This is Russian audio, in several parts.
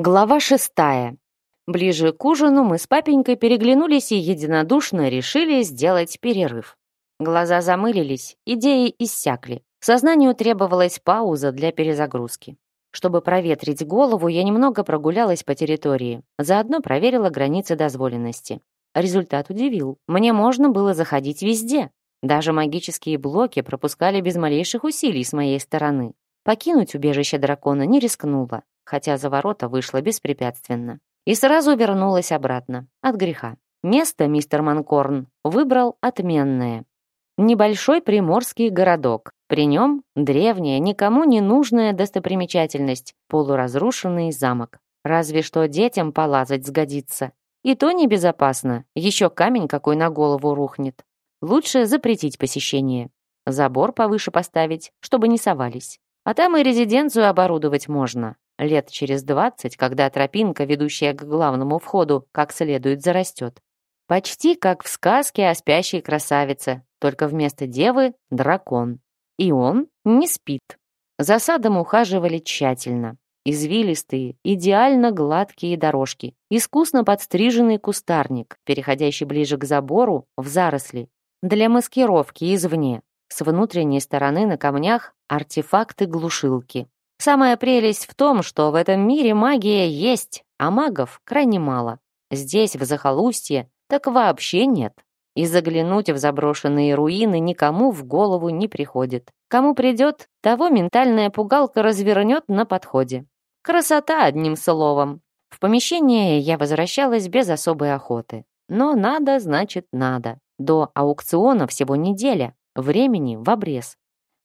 Глава шестая. Ближе к ужину мы с папенькой переглянулись и единодушно решили сделать перерыв. Глаза замылились, идеи иссякли. Сознанию требовалась пауза для перезагрузки. Чтобы проветрить голову, я немного прогулялась по территории, заодно проверила границы дозволенности. Результат удивил. Мне можно было заходить везде. Даже магические блоки пропускали без малейших усилий с моей стороны. Покинуть убежище дракона не рискнула хотя за ворота вышла беспрепятственно. И сразу вернулась обратно, от греха. Место мистер Манкорн выбрал отменное. Небольшой приморский городок. При нем древняя, никому не нужная достопримечательность, полуразрушенный замок. Разве что детям полазать сгодится. И то небезопасно, еще камень какой на голову рухнет. Лучше запретить посещение. Забор повыше поставить, чтобы не совались. А там и резиденцию оборудовать можно. Лет через двадцать, когда тропинка, ведущая к главному входу, как следует зарастет. Почти как в сказке о спящей красавице, только вместо девы — дракон. И он не спит. За садом ухаживали тщательно. Извилистые, идеально гладкие дорожки, искусно подстриженный кустарник, переходящий ближе к забору, в заросли, для маскировки извне. С внутренней стороны на камнях артефакты-глушилки. Самая прелесть в том, что в этом мире магия есть, а магов крайне мало. Здесь, в захолустье, так вообще нет. И заглянуть в заброшенные руины никому в голову не приходит. Кому придет, того ментальная пугалка развернет на подходе. Красота, одним словом. В помещение я возвращалась без особой охоты. Но надо, значит, надо. До аукциона всего неделя. Времени в обрез.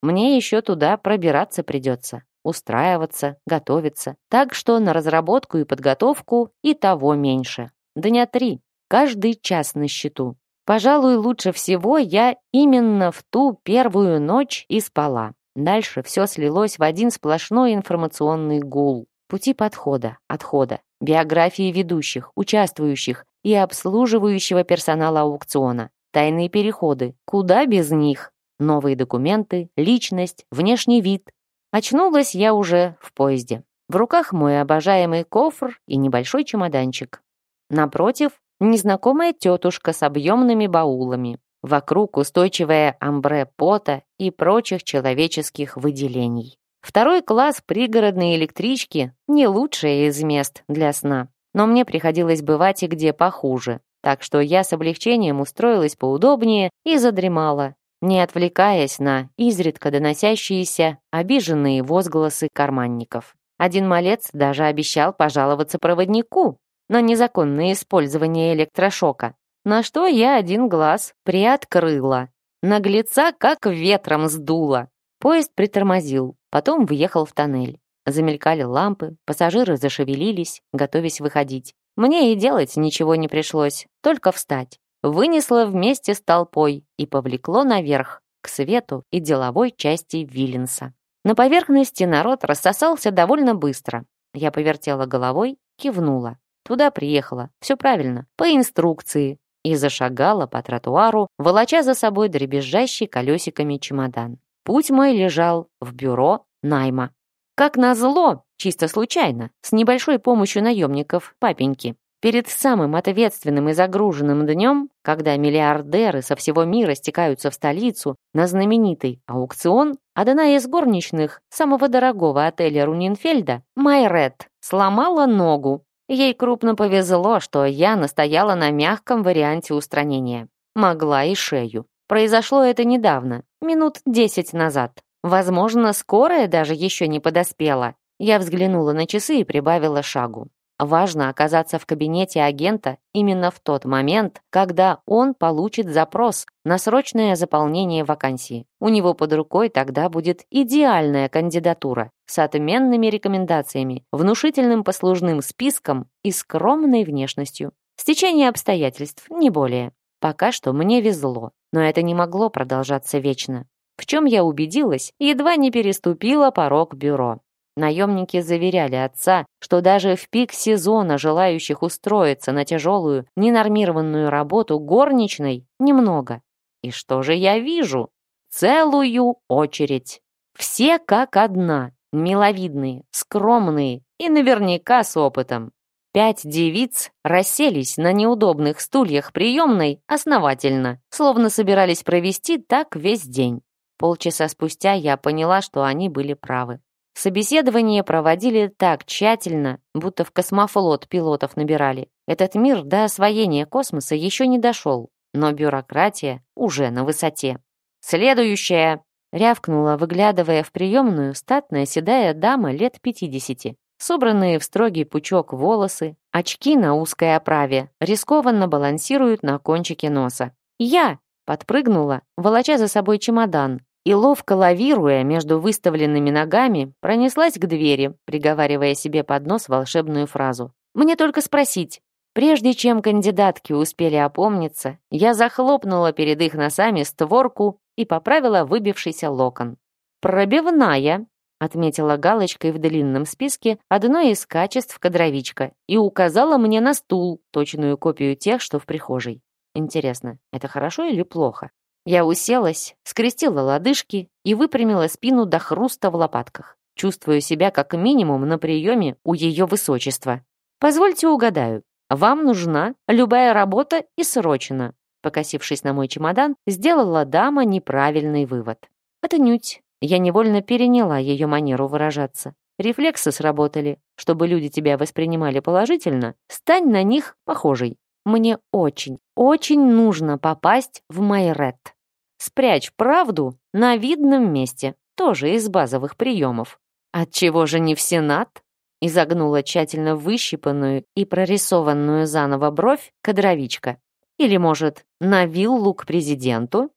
Мне еще туда пробираться придется устраиваться, готовиться. Так что на разработку и подготовку и того меньше. Дня три. Каждый час на счету. Пожалуй, лучше всего я именно в ту первую ночь и спала. Дальше все слилось в один сплошной информационный гул. Пути подхода, отхода, биографии ведущих, участвующих и обслуживающего персонала аукциона, тайные переходы, куда без них, новые документы, личность, внешний вид, Очнулась я уже в поезде. В руках мой обожаемый кофр и небольшой чемоданчик. Напротив, незнакомая тетушка с объемными баулами. Вокруг устойчивое амбре пота и прочих человеческих выделений. Второй класс пригородной электрички – не лучшее из мест для сна. Но мне приходилось бывать и где похуже. Так что я с облегчением устроилась поудобнее и задремала, не отвлекаясь на изредка доносящиеся обиженные возгласы карманников. Один малец даже обещал пожаловаться проводнику на незаконное использование электрошока, на что я один глаз приоткрыла. Наглеца как ветром сдуло. Поезд притормозил, потом въехал в тоннель. Замелькали лампы, пассажиры зашевелились, готовясь выходить. Мне и делать ничего не пришлось, только встать вынесло вместе с толпой и повлекло наверх, к свету и деловой части Виленса. На поверхности народ рассосался довольно быстро. Я повертела головой, кивнула. Туда приехала, все правильно, по инструкции, и зашагала по тротуару, волоча за собой дребезжащий колесиками чемодан. Путь мой лежал в бюро найма. Как назло, чисто случайно, с небольшой помощью наемников папеньки. Перед самым ответственным и загруженным днем, когда миллиардеры со всего мира стекаются в столицу на знаменитый аукцион, одна из горничных самого дорогого отеля Рунинфельда, Майрет, сломала ногу. Ей крупно повезло, что я настояла на мягком варианте устранения. Могла и шею. Произошло это недавно, минут десять назад. Возможно, скорая даже еще не подоспела. Я взглянула на часы и прибавила шагу. Важно оказаться в кабинете агента именно в тот момент, когда он получит запрос на срочное заполнение вакансии. У него под рукой тогда будет идеальная кандидатура с отменными рекомендациями, внушительным послужным списком и скромной внешностью. Стечение обстоятельств, не более. Пока что мне везло, но это не могло продолжаться вечно. В чем я убедилась, едва не переступила порог бюро. Наемники заверяли отца, что даже в пик сезона желающих устроиться на тяжелую, ненормированную работу горничной немного. И что же я вижу? Целую очередь. Все как одна. миловидные, скромные и наверняка с опытом. Пять девиц расселись на неудобных стульях приемной основательно, словно собирались провести так весь день. Полчаса спустя я поняла, что они были правы. Собеседование проводили так тщательно, будто в космофлот пилотов набирали. Этот мир до освоения космоса еще не дошел, но бюрократия уже на высоте. «Следующая!» — рявкнула, выглядывая в приемную статная седая дама лет пятидесяти. Собранные в строгий пучок волосы, очки на узкой оправе, рискованно балансируют на кончике носа. «Я!» — подпрыгнула, волоча за собой чемодан, и, ловко лавируя между выставленными ногами, пронеслась к двери, приговаривая себе под нос волшебную фразу. «Мне только спросить». Прежде чем кандидатки успели опомниться, я захлопнула перед их носами створку и поправила выбившийся локон. «Пробивная», — отметила галочкой в длинном списке одно из качеств кадровичка и указала мне на стул, точную копию тех, что в прихожей. Интересно, это хорошо или плохо? Я уселась, скрестила лодыжки и выпрямила спину до хруста в лопатках. Чувствую себя как минимум на приеме у ее высочества. Позвольте угадаю, вам нужна любая работа и срочно. Покосившись на мой чемодан, сделала дама неправильный вывод. Это нють. Я невольно переняла ее манеру выражаться. Рефлексы сработали. Чтобы люди тебя воспринимали положительно, стань на них похожей. Мне очень, очень нужно попасть в Майрет. Спрячь правду на видном месте, тоже из базовых приемов. Отчего же не в Сенат? Изогнула тщательно выщипанную и прорисованную заново бровь кадровичка. Или, может, на виллу к президенту?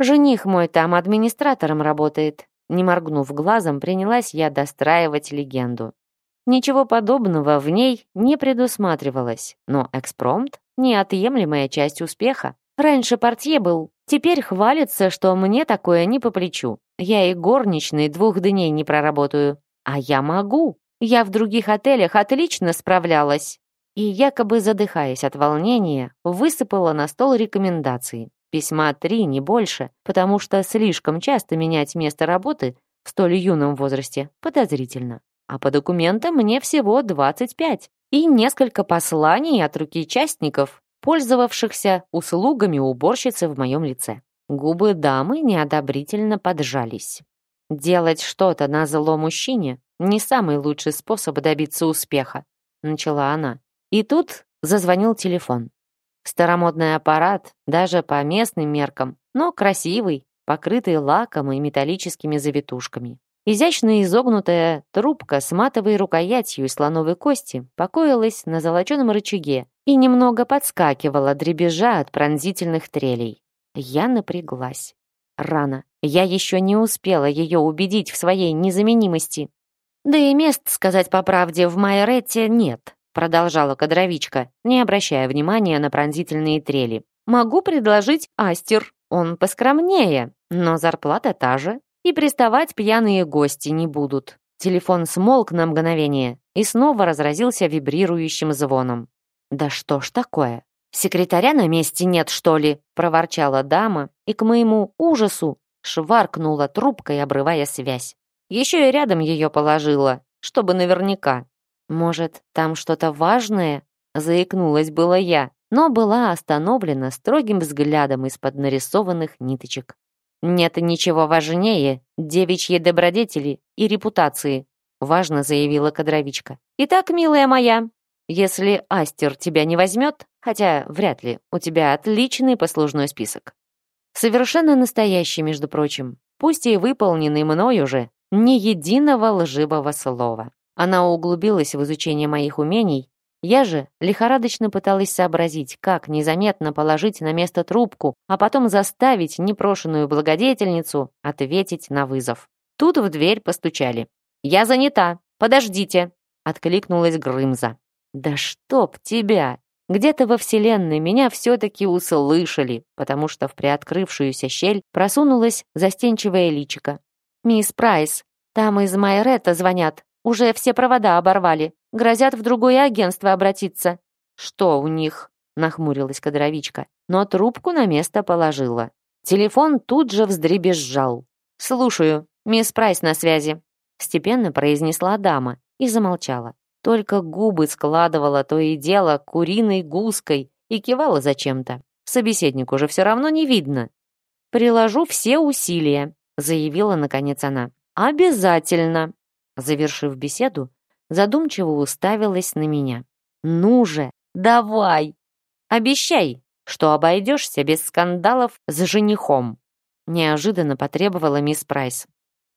Жених мой там администратором работает. Не моргнув глазом, принялась я достраивать легенду. Ничего подобного в ней не предусматривалось, но экспромт — неотъемлемая часть успеха. Раньше портье был, теперь хвалится, что мне такое не по плечу. Я и горничной двух дней не проработаю. А я могу. Я в других отелях отлично справлялась. И, якобы задыхаясь от волнения, высыпала на стол рекомендации. Письма три, не больше, потому что слишком часто менять место работы в столь юном возрасте подозрительно а по документам мне всего 25, и несколько посланий от руки частников, пользовавшихся услугами уборщицы в моем лице. Губы дамы неодобрительно поджались. Делать что-то на зло мужчине не самый лучший способ добиться успеха, начала она. И тут зазвонил телефон. Старомодный аппарат, даже по местным меркам, но красивый, покрытый лаком и металлическими завитушками. Изящно изогнутая трубка с матовой рукоятью из слоновой кости покоилась на золоченом рычаге и немного подскакивала, дребезжа от пронзительных трелей. Я напряглась. Рано. Я еще не успела ее убедить в своей незаменимости. «Да и мест, сказать по правде, в Майорете нет», продолжала кадровичка, не обращая внимания на пронзительные трели. «Могу предложить Астер. Он поскромнее, но зарплата та же, и приставать пьяные гости не будут. Телефон смолк на мгновение и снова разразился вибрирующим звоном. «Да что ж такое? Секретаря на месте нет, что ли?» проворчала дама и к моему ужасу шваркнула трубкой, обрывая связь. Еще и рядом ее положила, чтобы наверняка. «Может, там что-то важное?» заикнулась была я, но была остановлена строгим взглядом из-под нарисованных ниточек. «Нет ничего важнее девичьей добродетели и репутации», важно заявила кадровичка. «Итак, милая моя, если Астер тебя не возьмет, хотя вряд ли, у тебя отличный послужной список. Совершенно настоящий, между прочим, пусть и выполненный мною же, ни единого лживого слова. Она углубилась в изучение моих умений я же лихорадочно пыталась сообразить, как незаметно положить на место трубку, а потом заставить непрошенную благодетельницу ответить на вызов. Тут в дверь постучали. «Я занята! Подождите!» — откликнулась Грымза. «Да чтоб тебя!» Где-то во вселенной меня все-таки услышали, потому что в приоткрывшуюся щель просунулась застенчивая личика. «Мисс Прайс, там из Майрета звонят. Уже все провода оборвали. Грозят в другое агентство обратиться». «Что у них?» — нахмурилась кадровичка, но трубку на место положила. Телефон тут же вздребезжал. «Слушаю. Мисс Прайс на связи». степенно произнесла дама и замолчала. Только губы складывала то и дело куриной гуской и кивала зачем-то. Собеседнику же все равно не видно. «Приложу все усилия», — заявила наконец она. «Обязательно!» Завершив беседу, задумчиво уставилась на меня. «Ну же, давай! Обещай, что обойдешься без скандалов с женихом!» Неожиданно потребовала мисс Прайс.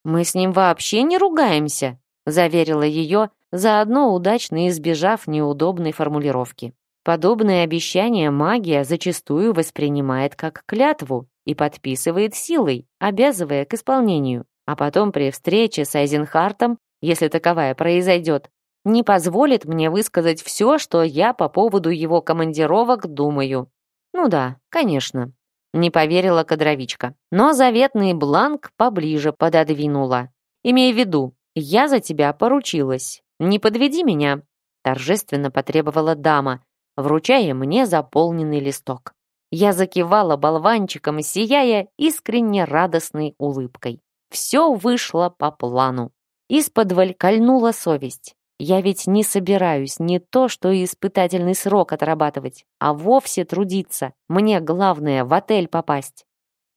«Мы с ним вообще не ругаемся», заверила ее, заодно удачно избежав неудобной формулировки. Подобные обещания магия зачастую воспринимает как клятву и подписывает силой, обязывая к исполнению, а потом при встрече с Айзенхартом, если таковая произойдет, не позволит мне высказать все, что я по поводу его командировок думаю. Ну да, конечно. Не поверила кадровичка, но заветный бланк поближе пододвинула. Имей в виду, я за тебя поручилась. Не подведи меня, торжественно потребовала дама, вручая мне заполненный листок. Я закивала болванчиком, сияя искренне радостной улыбкой. Все вышло по плану. Из-под кольнула совесть. Я ведь не собираюсь не то, что испытательный срок отрабатывать, а вовсе трудиться. Мне главное в отель попасть.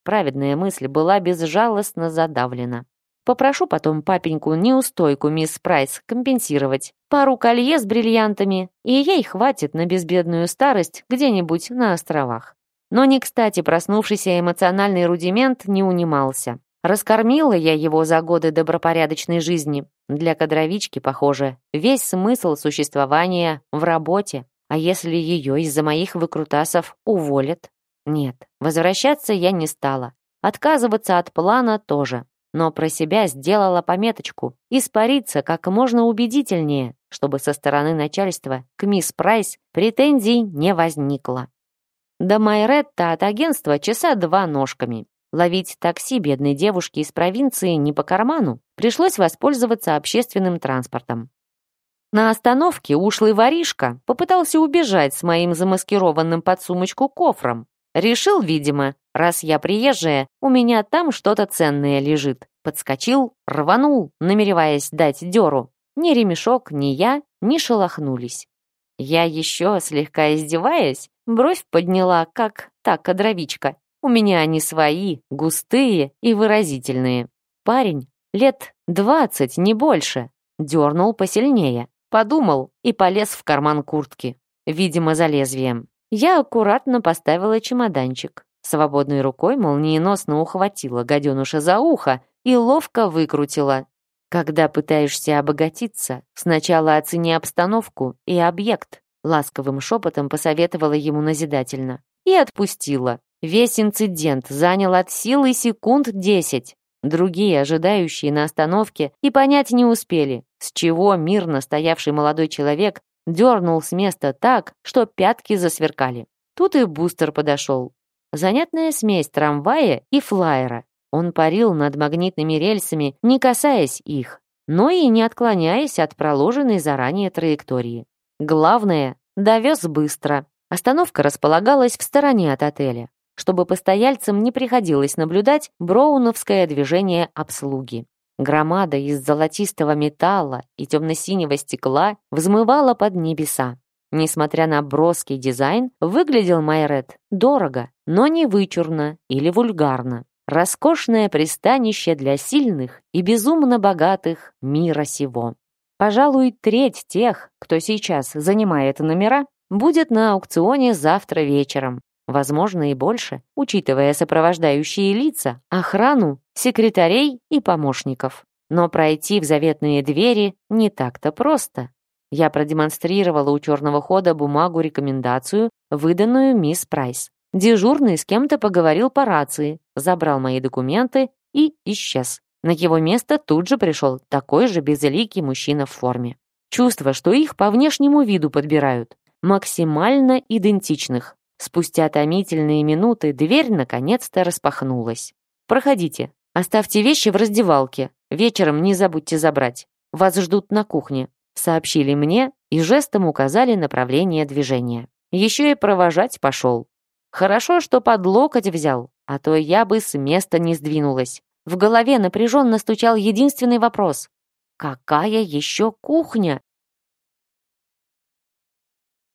Праведная мысль была безжалостно задавлена. Попрошу потом папеньку неустойку мисс Прайс компенсировать. Пару колье с бриллиантами, и ей хватит на безбедную старость где-нибудь на островах. Но не кстати проснувшийся эмоциональный рудимент не унимался. Раскормила я его за годы добропорядочной жизни. Для кадровички, похоже, весь смысл существования в работе. А если ее из-за моих выкрутасов уволят? Нет, возвращаться я не стала. Отказываться от плана тоже но про себя сделала пометочку испариться как можно убедительнее, чтобы со стороны начальства к мисс Прайс претензий не возникло. До Майретта от агентства часа два ножками. Ловить такси бедной девушки из провинции не по карману, пришлось воспользоваться общественным транспортом. На остановке ушлый воришка попытался убежать с моим замаскированным под сумочку кофром. Решил, видимо, Раз я приезжая, у меня там что-то ценное лежит. Подскочил, рванул, намереваясь дать дёру. Ни ремешок, ни я не шелохнулись. Я еще, слегка издеваясь, бровь подняла, как та кадровичка. У меня они свои, густые и выразительные. Парень, лет двадцать, не больше, дернул посильнее. Подумал и полез в карман куртки, видимо, за лезвием. Я аккуратно поставила чемоданчик, Свободной рукой молниеносно ухватила гаденуша за ухо и ловко выкрутила. Когда пытаешься обогатиться, сначала оцени обстановку и объект, ласковым шепотом посоветовала ему назидательно. И отпустила. Весь инцидент занял от силы секунд десять. Другие, ожидающие на остановке, и понять не успели, с чего мирно стоявший молодой человек дернул с места так, что пятки засверкали. Тут и бустер подошел, Занятная смесь трамвая и флайера. Он парил над магнитными рельсами, не касаясь их, но и не отклоняясь от проложенной заранее траектории. Главное, довез быстро. Остановка располагалась в стороне от отеля, чтобы постояльцам не приходилось наблюдать броуновское движение обслуги. Громада из золотистого металла и темно-синего стекла взмывала под небеса. Несмотря на броский дизайн, выглядел Майрет дорого, но не вычурно или вульгарно. Роскошное пристанище для сильных и безумно богатых мира сего. Пожалуй, треть тех, кто сейчас занимает номера, будет на аукционе завтра вечером. Возможно, и больше, учитывая сопровождающие лица, охрану, секретарей и помощников. Но пройти в заветные двери не так-то просто. Я продемонстрировала у черного хода бумагу-рекомендацию, выданную мисс Прайс. Дежурный с кем-то поговорил по рации, забрал мои документы и исчез. На его место тут же пришел такой же безликий мужчина в форме. Чувство, что их по внешнему виду подбирают. Максимально идентичных. Спустя томительные минуты дверь наконец-то распахнулась. «Проходите. Оставьте вещи в раздевалке. Вечером не забудьте забрать. Вас ждут на кухне сообщили мне и жестом указали направление движения. Еще и провожать пошел. Хорошо, что под локоть взял, а то я бы с места не сдвинулась. В голове напряженно стучал единственный вопрос. Какая еще кухня?